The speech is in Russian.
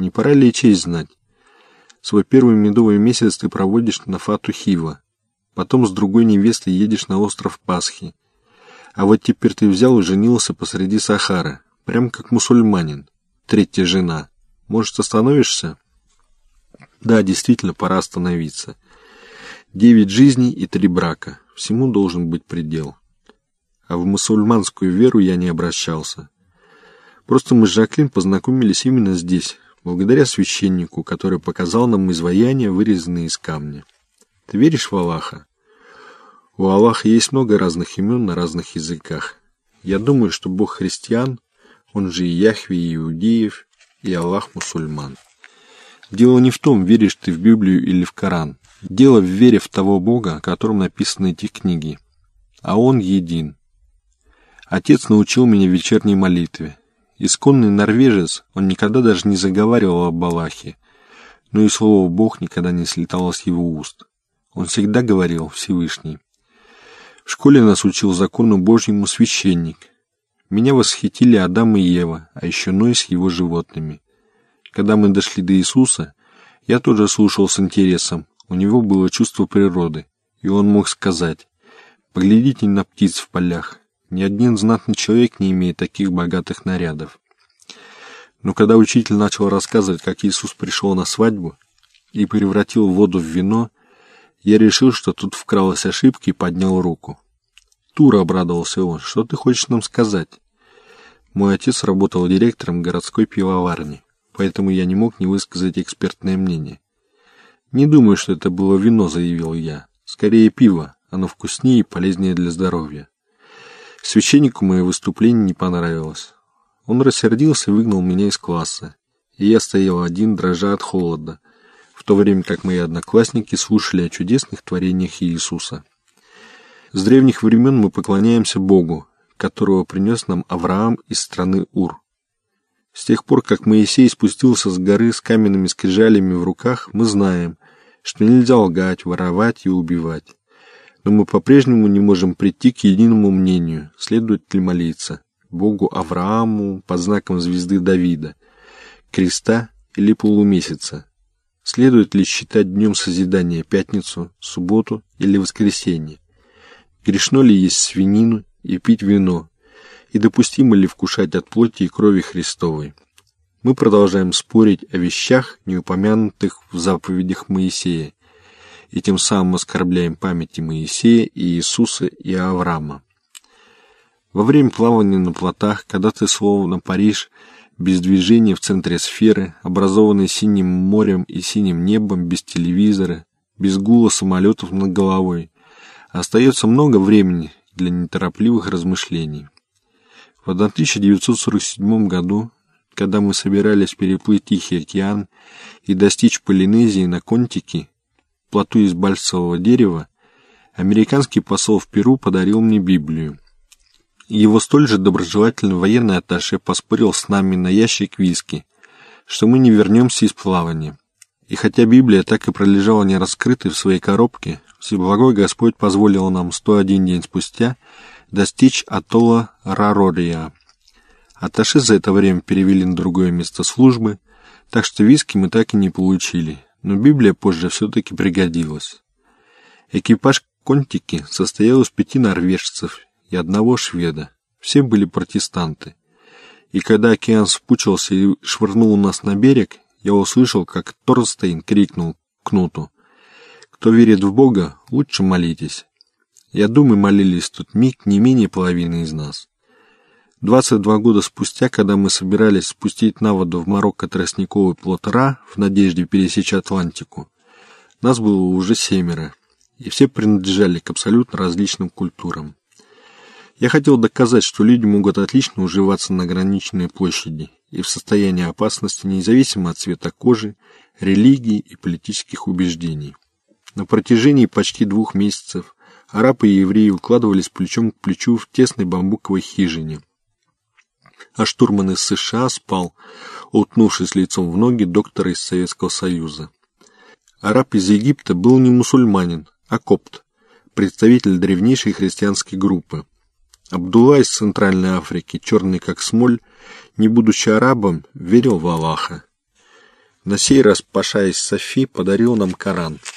Не пора ли честь знать? Свой первый медовый месяц ты проводишь на Фату Хива. Потом с другой невестой едешь на остров Пасхи. А вот теперь ты взял и женился посреди Сахары. Прям как мусульманин. Третья жена. Может, остановишься? Да, действительно, пора остановиться. Девять жизней и три брака. Всему должен быть предел. А в мусульманскую веру я не обращался. Просто мы с Жаклин познакомились именно здесь, благодаря священнику, который показал нам изваяния, вырезанные из камня. Ты веришь в Аллаха? У Аллаха есть много разных имен на разных языках. Я думаю, что Бог христиан, он же и Яхве, и иудеев, и Аллах мусульман. Дело не в том, веришь ты в Библию или в Коран. Дело в вере в того Бога, о котором написаны эти книги. А Он един. Отец научил меня вечерней молитве. Исконный норвежец, он никогда даже не заговаривал об Аллахе, но и слово «Бог» никогда не слетало с его уст. Он всегда говорил «Всевышний». В школе нас учил закону Божьему священник. Меня восхитили Адам и Ева, а еще Ной с его животными. Когда мы дошли до Иисуса, я тоже слушал с интересом. У него было чувство природы, и он мог сказать, «Поглядите на птиц в полях, ни один знатный человек не имеет таких богатых нарядов. Но когда учитель начал рассказывать, как Иисус пришел на свадьбу и превратил воду в вино, я решил, что тут вкралась ошибка и поднял руку. «Тура», — обрадовался он, — «что ты хочешь нам сказать?» Мой отец работал директором городской пивоварни, поэтому я не мог не высказать экспертное мнение. «Не думаю, что это было вино», — заявил я. «Скорее пиво. Оно вкуснее и полезнее для здоровья». Священнику мое выступление не понравилось. Он рассердился и выгнал меня из класса. И я стоял один, дрожа от холода, в то время как мои одноклассники слушали о чудесных творениях Иисуса. С древних времен мы поклоняемся Богу, которого принес нам Авраам из страны Ур. С тех пор, как Моисей спустился с горы с каменными скрижалями в руках, мы знаем, что нельзя лгать, воровать и убивать но мы по-прежнему не можем прийти к единому мнению, следует ли молиться Богу Аврааму под знаком звезды Давида, креста или полумесяца. Следует ли считать днем созидания пятницу, субботу или воскресенье? Грешно ли есть свинину и пить вино? И допустимо ли вкушать от плоти и крови Христовой? Мы продолжаем спорить о вещах, не упомянутых в заповедях Моисея, и тем самым оскорбляем памяти Моисея и Иисуса и Авраама. Во время плавания на плотах, когда ты словно Париж, без движения в центре сферы, образованной синим морем и синим небом, без телевизора, без гула самолетов над головой, остается много времени для неторопливых размышлений. В 1947 году, когда мы собирались переплыть Тихий океан и достичь Полинезии на Контике, плоту из бальсового дерева, американский посол в Перу подарил мне Библию. Его столь же доброжелательный военный атташе поспорил с нами на ящик виски, что мы не вернемся из плавания. И хотя Библия так и пролежала нераскрытой в своей коробке, Всеблагой Господь позволил нам 101 день спустя достичь атолла Рарория. Атташе за это время перевели на другое место службы, так что виски мы так и не получили, но Библия позже все-таки пригодилась. Экипаж Контики состоял из пяти норвежцев и одного шведа. Все были протестанты. И когда океан спучился и швырнул нас на берег, я услышал, как Торстейн крикнул Кнуту. «Кто верит в Бога, лучше молитесь». Я думаю, молились тут миг не менее половины из нас. 22 года спустя, когда мы собирались спустить на воду в Марокко тростниковый плот Ра в надежде пересечь Атлантику, нас было уже семеро, и все принадлежали к абсолютно различным культурам. Я хотел доказать, что люди могут отлично уживаться на ограниченной площади и в состоянии опасности независимо от цвета кожи, религии и политических убеждений. На протяжении почти двух месяцев арабы и евреи укладывались плечом к плечу в тесной бамбуковой хижине – а штурман из США спал, утнувшись лицом в ноги доктора из Советского Союза. Араб из Египта был не мусульманин, а копт, представитель древнейшей христианской группы. Абдулла из Центральной Африки, черный как смоль, не будучи арабом, верил в Аллаха. На сей раз Паша из Софи подарил нам Коран –